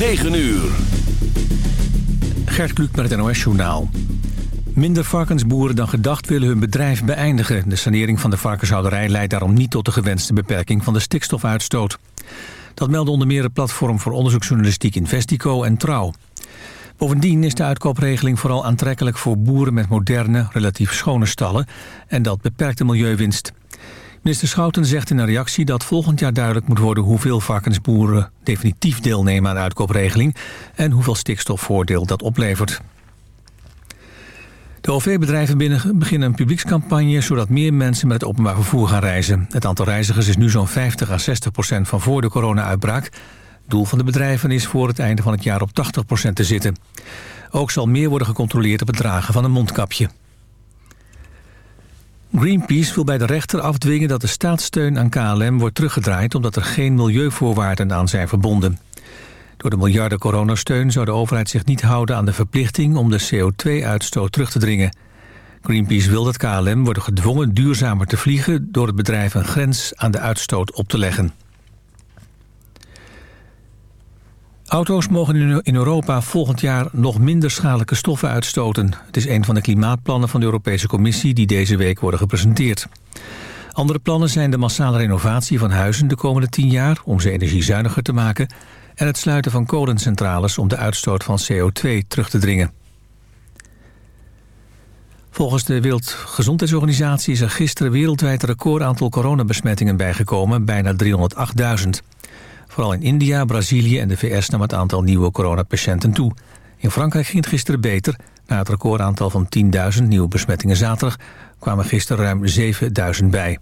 9 uur. Gert Kluk met het NOS-journaal. Minder varkensboeren dan gedacht willen hun bedrijf beëindigen. De sanering van de varkenshouderij leidt daarom niet tot de gewenste beperking van de stikstofuitstoot. Dat melden onder meer het platform voor onderzoeksjournalistiek Investico en Trouw. Bovendien is de uitkoopregeling vooral aantrekkelijk voor boeren met moderne, relatief schone stallen en dat beperkt de milieuwinst. Minister Schouten zegt in een reactie dat volgend jaar duidelijk moet worden hoeveel varkensboeren definitief deelnemen aan de uitkoopregeling en hoeveel stikstofvoordeel dat oplevert. De OV-bedrijven beginnen een publiekscampagne... zodat meer mensen met het openbaar vervoer gaan reizen. Het aantal reizigers is nu zo'n 50 à 60 procent van voor de corona-uitbraak. Doel van de bedrijven is voor het einde van het jaar op 80 procent te zitten. Ook zal meer worden gecontroleerd op het dragen van een mondkapje. Greenpeace wil bij de rechter afdwingen dat de staatssteun aan KLM wordt teruggedraaid... omdat er geen milieuvoorwaarden aan zijn verbonden. Door de miljarden coronasteun zou de overheid zich niet houden aan de verplichting om de CO2-uitstoot terug te dringen. Greenpeace wil dat KLM wordt gedwongen duurzamer te vliegen door het bedrijf een grens aan de uitstoot op te leggen. Auto's mogen in Europa volgend jaar nog minder schadelijke stoffen uitstoten. Het is een van de klimaatplannen van de Europese Commissie die deze week worden gepresenteerd. Andere plannen zijn de massale renovatie van huizen de komende tien jaar... om ze energiezuiniger te maken en het sluiten van kolencentrales om de uitstoot van CO2 terug te dringen. Volgens de Wereldgezondheidsorganisatie is er gisteren wereldwijd een recordaantal coronabesmettingen bijgekomen, bijna 308.000. Vooral in India, Brazilië en de VS nam het aantal nieuwe coronapatiënten toe. In Frankrijk ging het gisteren beter. Na het recordaantal van 10.000 nieuwe besmettingen zaterdag kwamen gisteren ruim 7.000 bij.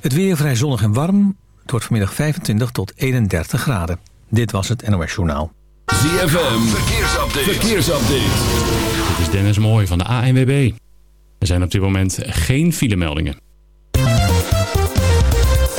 Het weer vrij zonnig en warm. Het wordt vanmiddag 25 tot 31 graden. Dit was het NOS Journaal. ZFM, verkeersupdate. verkeersupdate. Dit is Dennis Mooij van de ANWB. Er zijn op dit moment geen filemeldingen.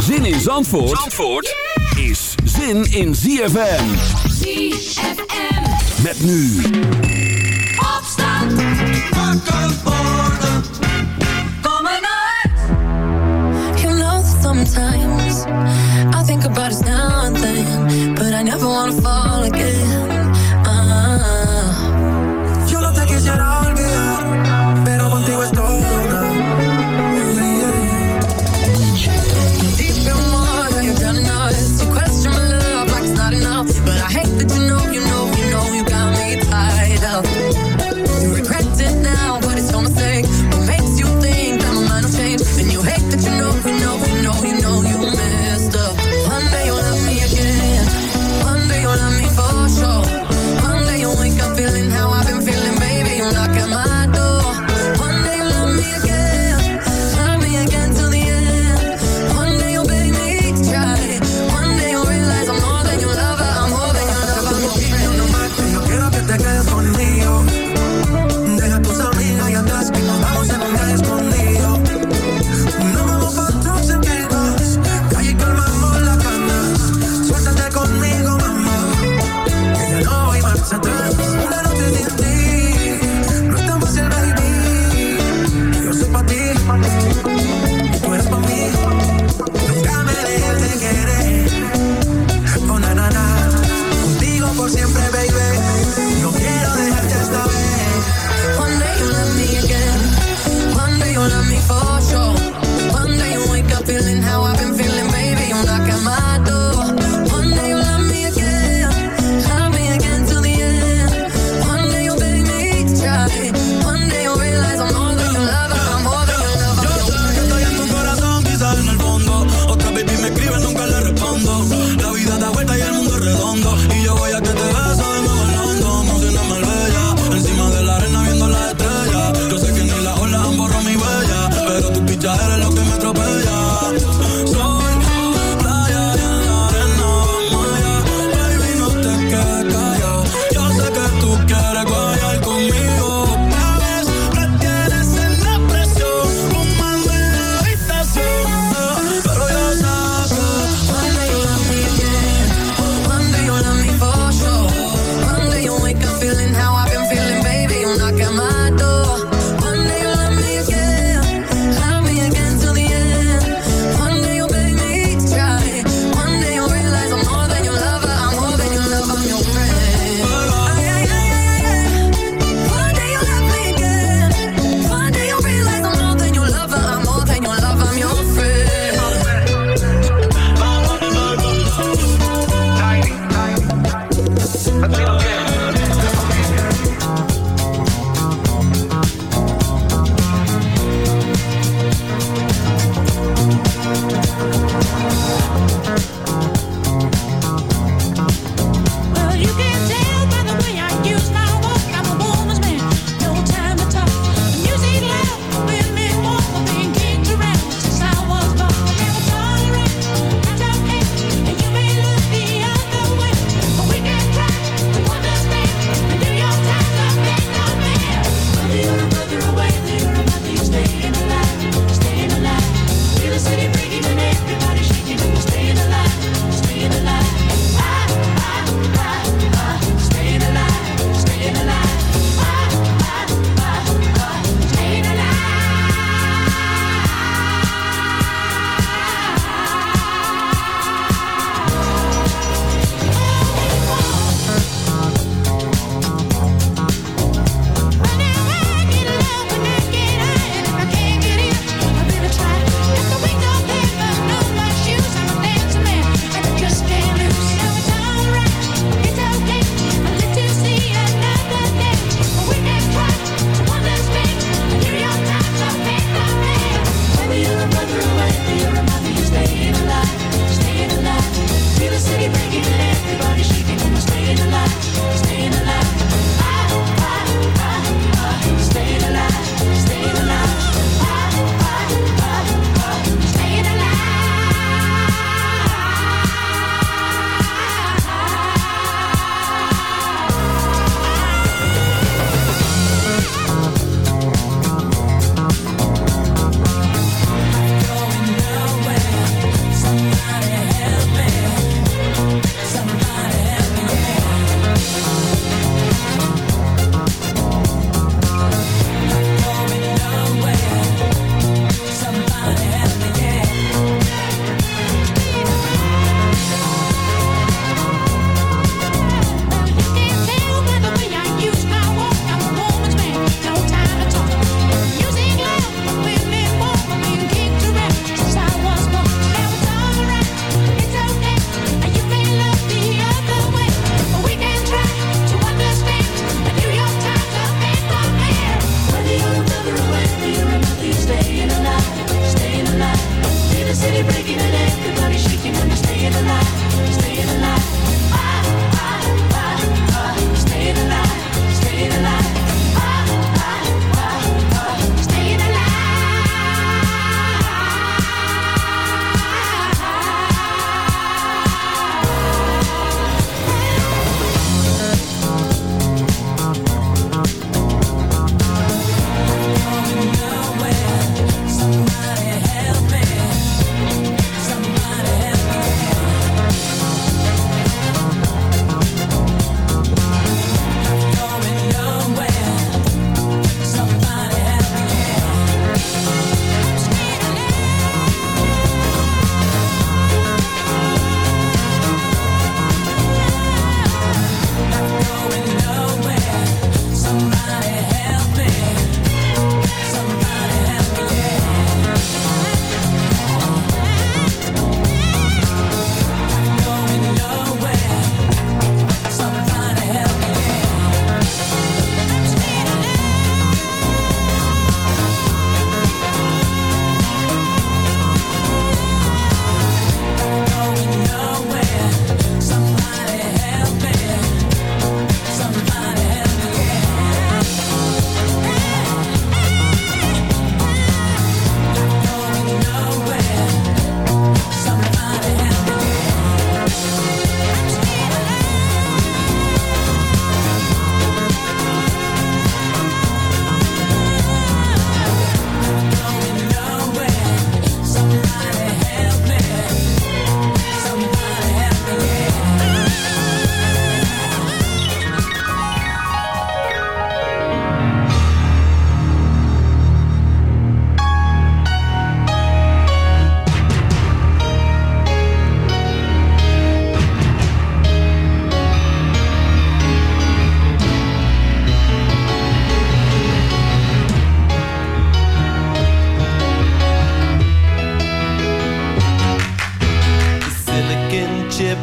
Zin in Zandvoort, Zandvoort is zin in ZFM. ZFM. Met nu. Opstand. Wakker worden. Kom uit. You know, sometimes I think about us now and then, but I never wanna fall again.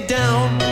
down.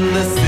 oh. and the silicon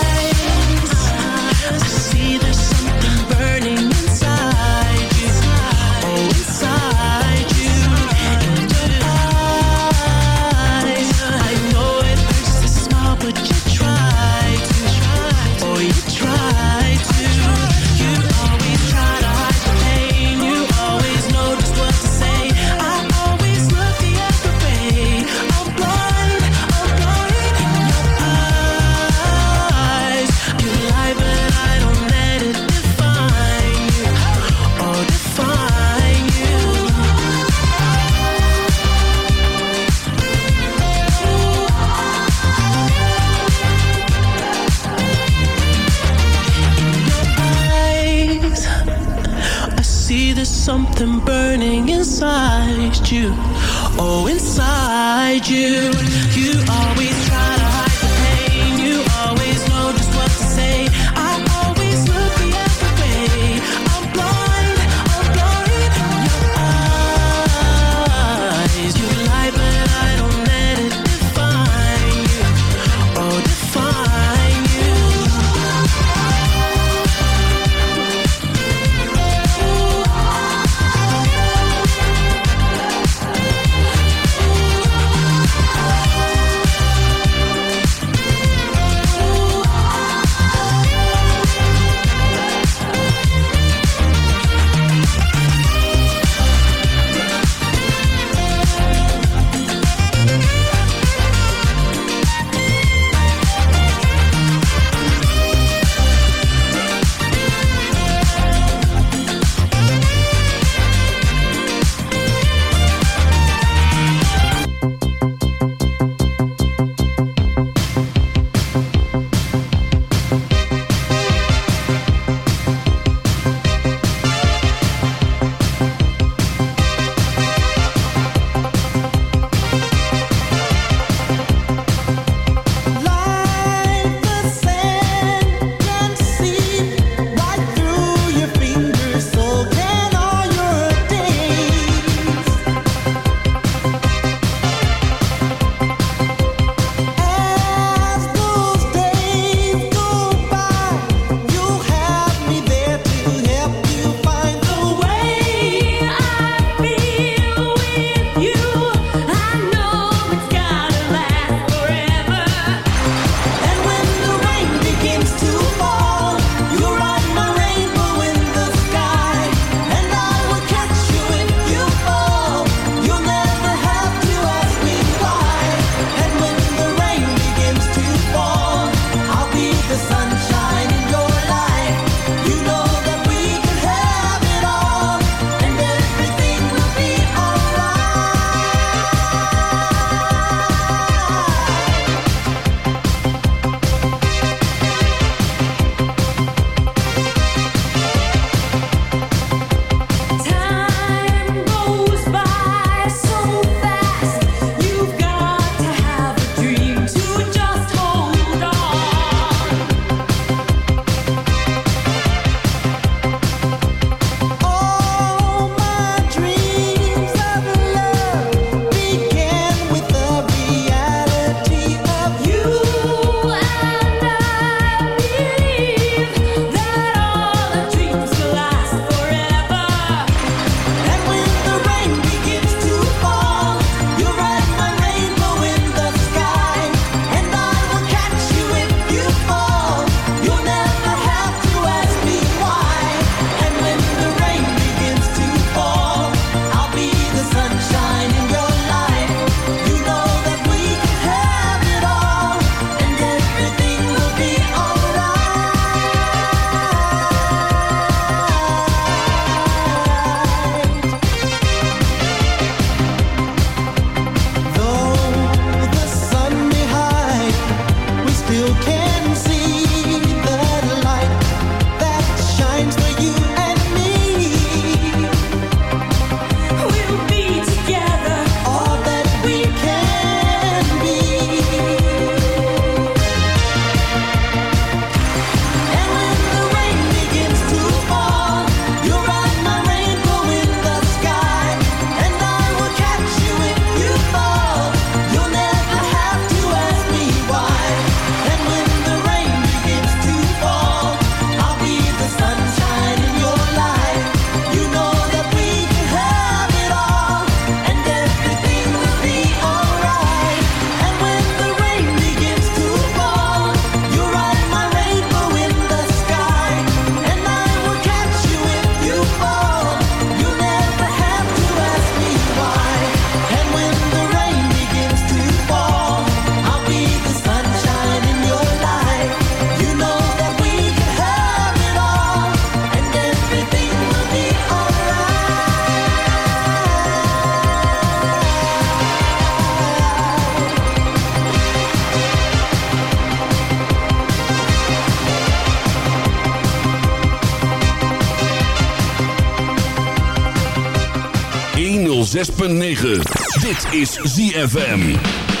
Dit is ZFM.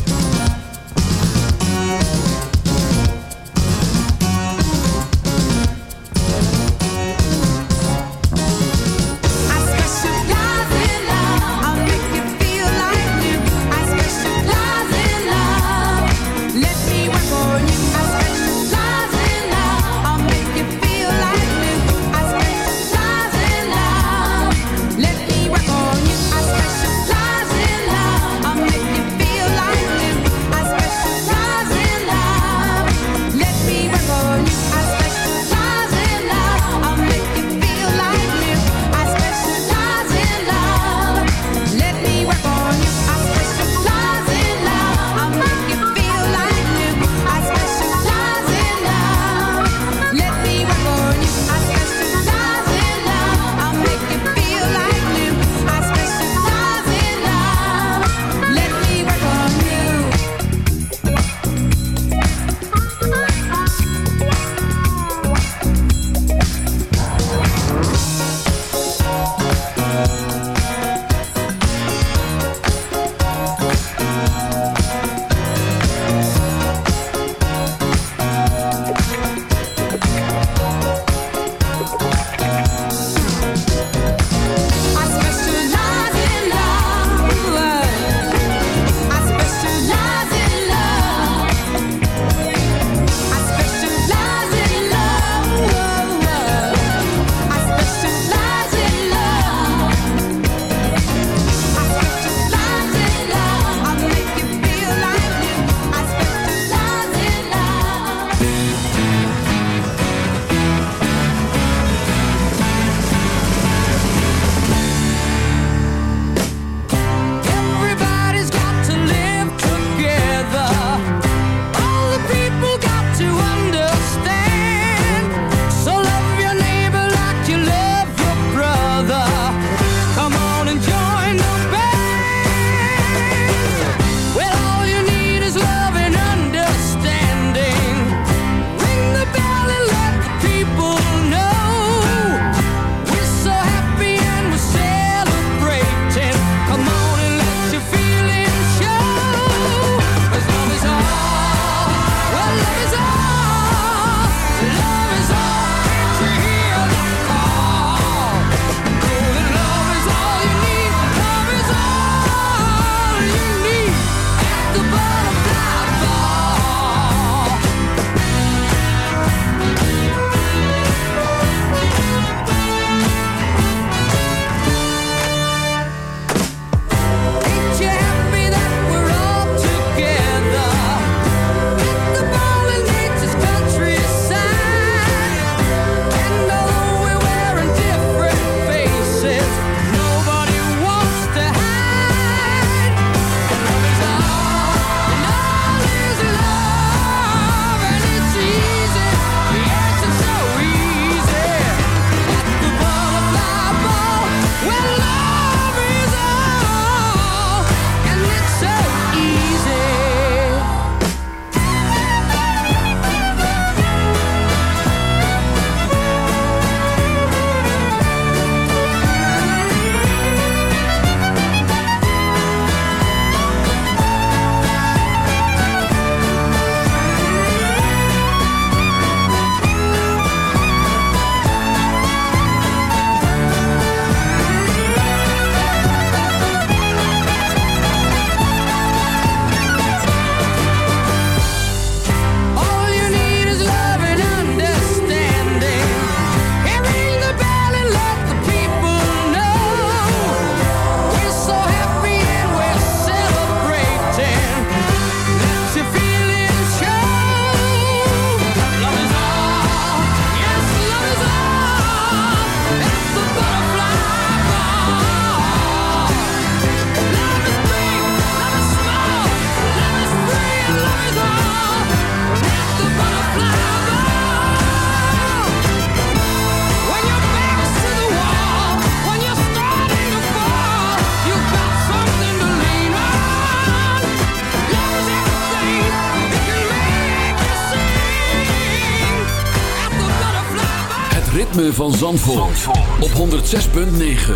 Van Zandvoort, op 106.9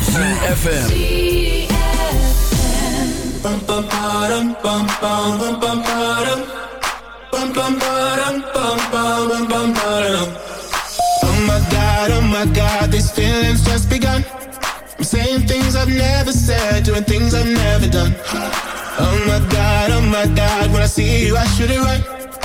CFFM. Oh my god, oh my god, these feelings just begun. I'm saying things I've never said, doing things I've never done. Oh my god, oh my god, when I see you I should it right.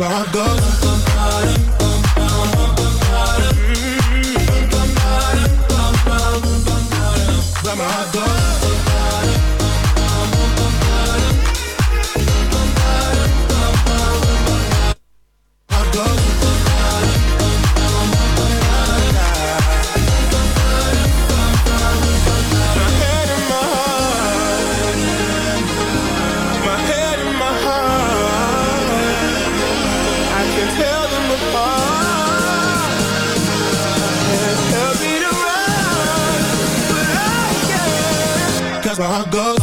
where I go that's my heart goes.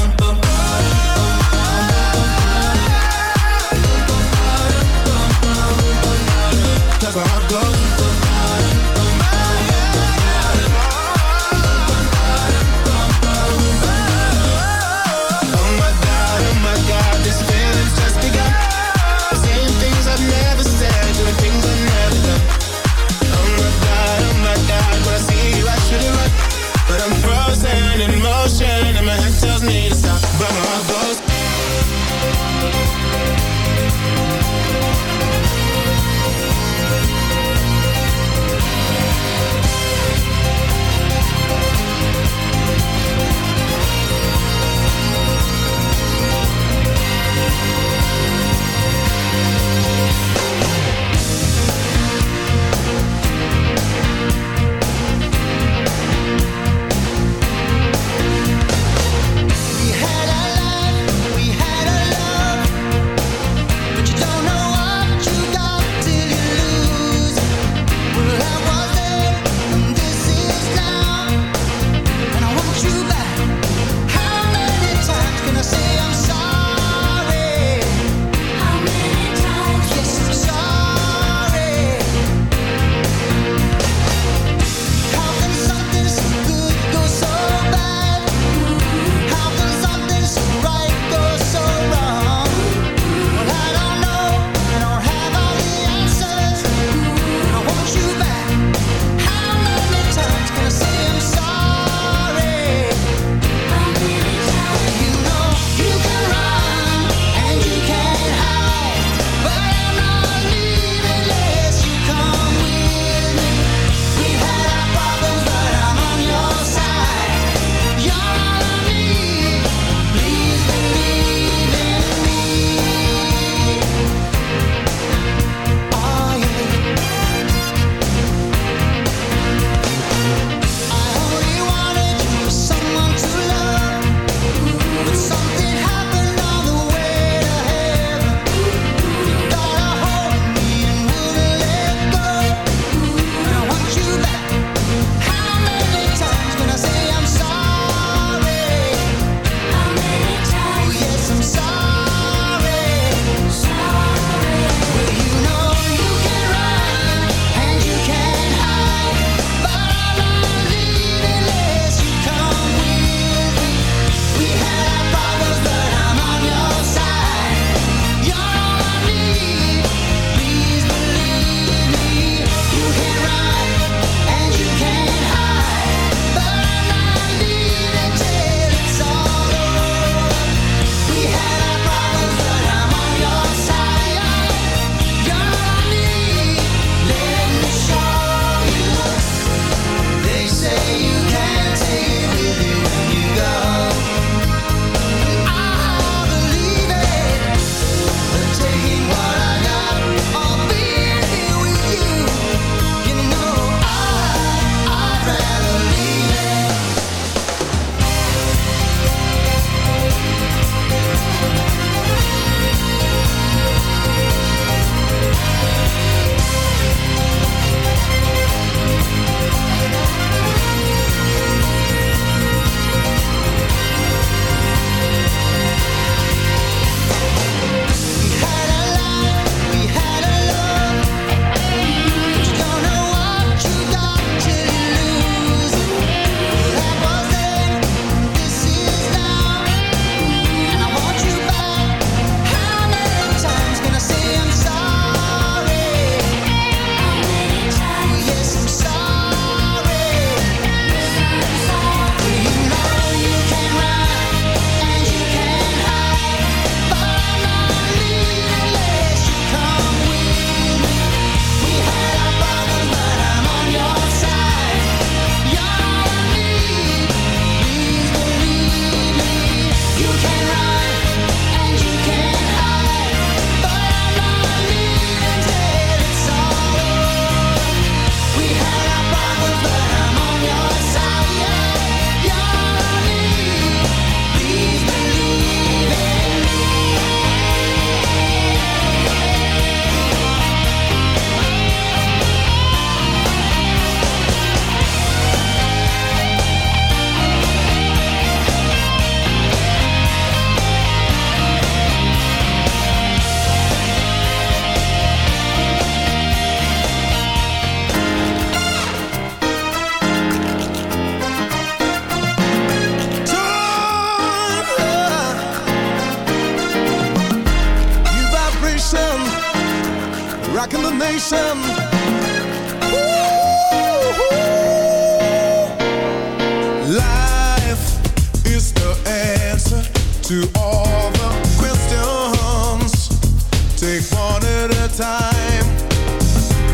Time.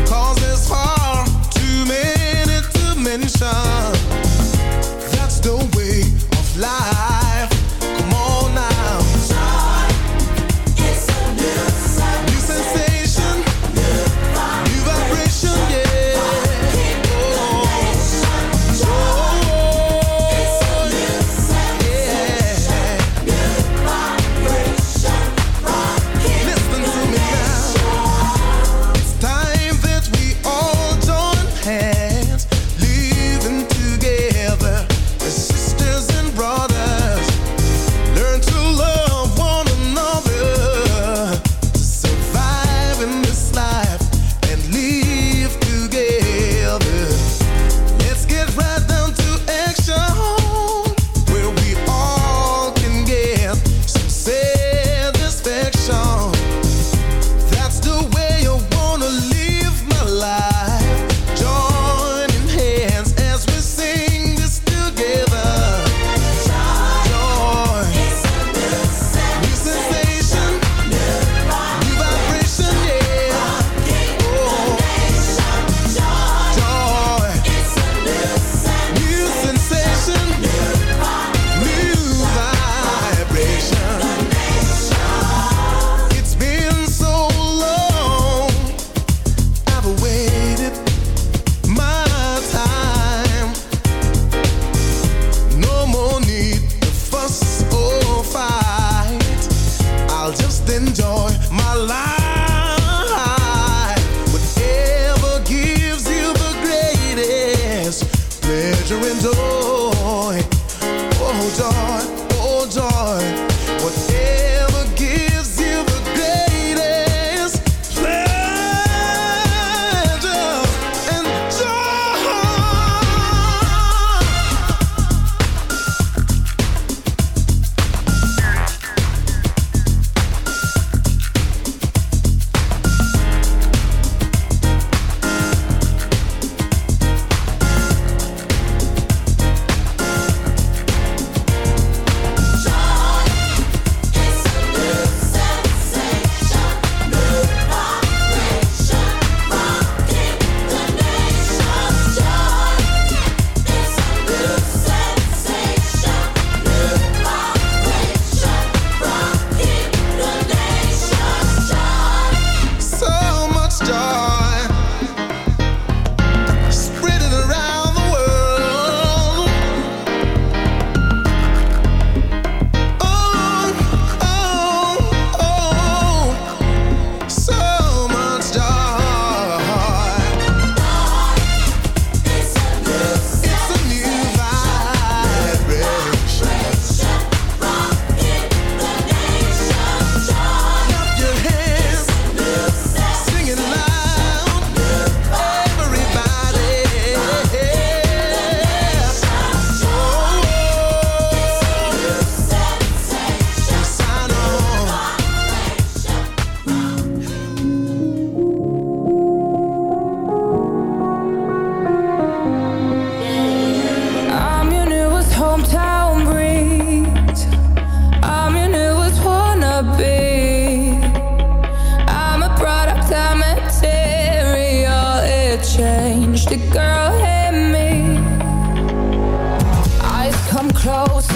Cause too many to mention. That's the way of life.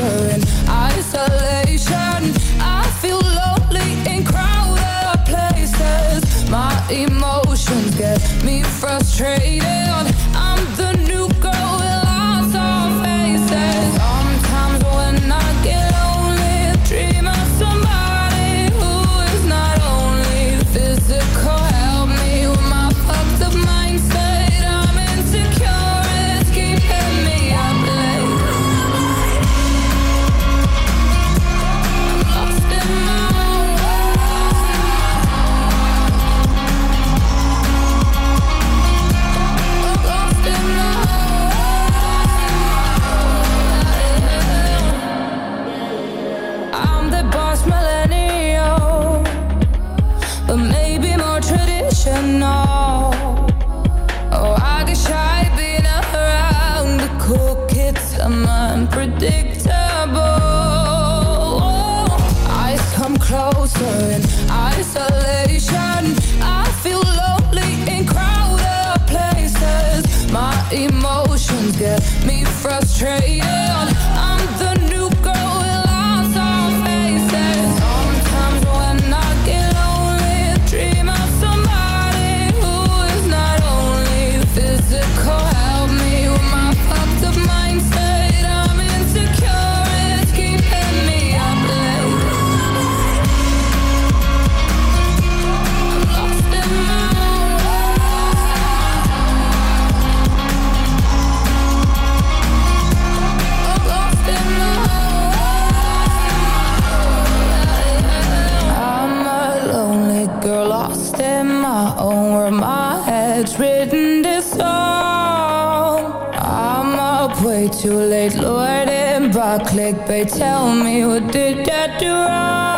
And. Clickbait. Tell me what did I do wrong?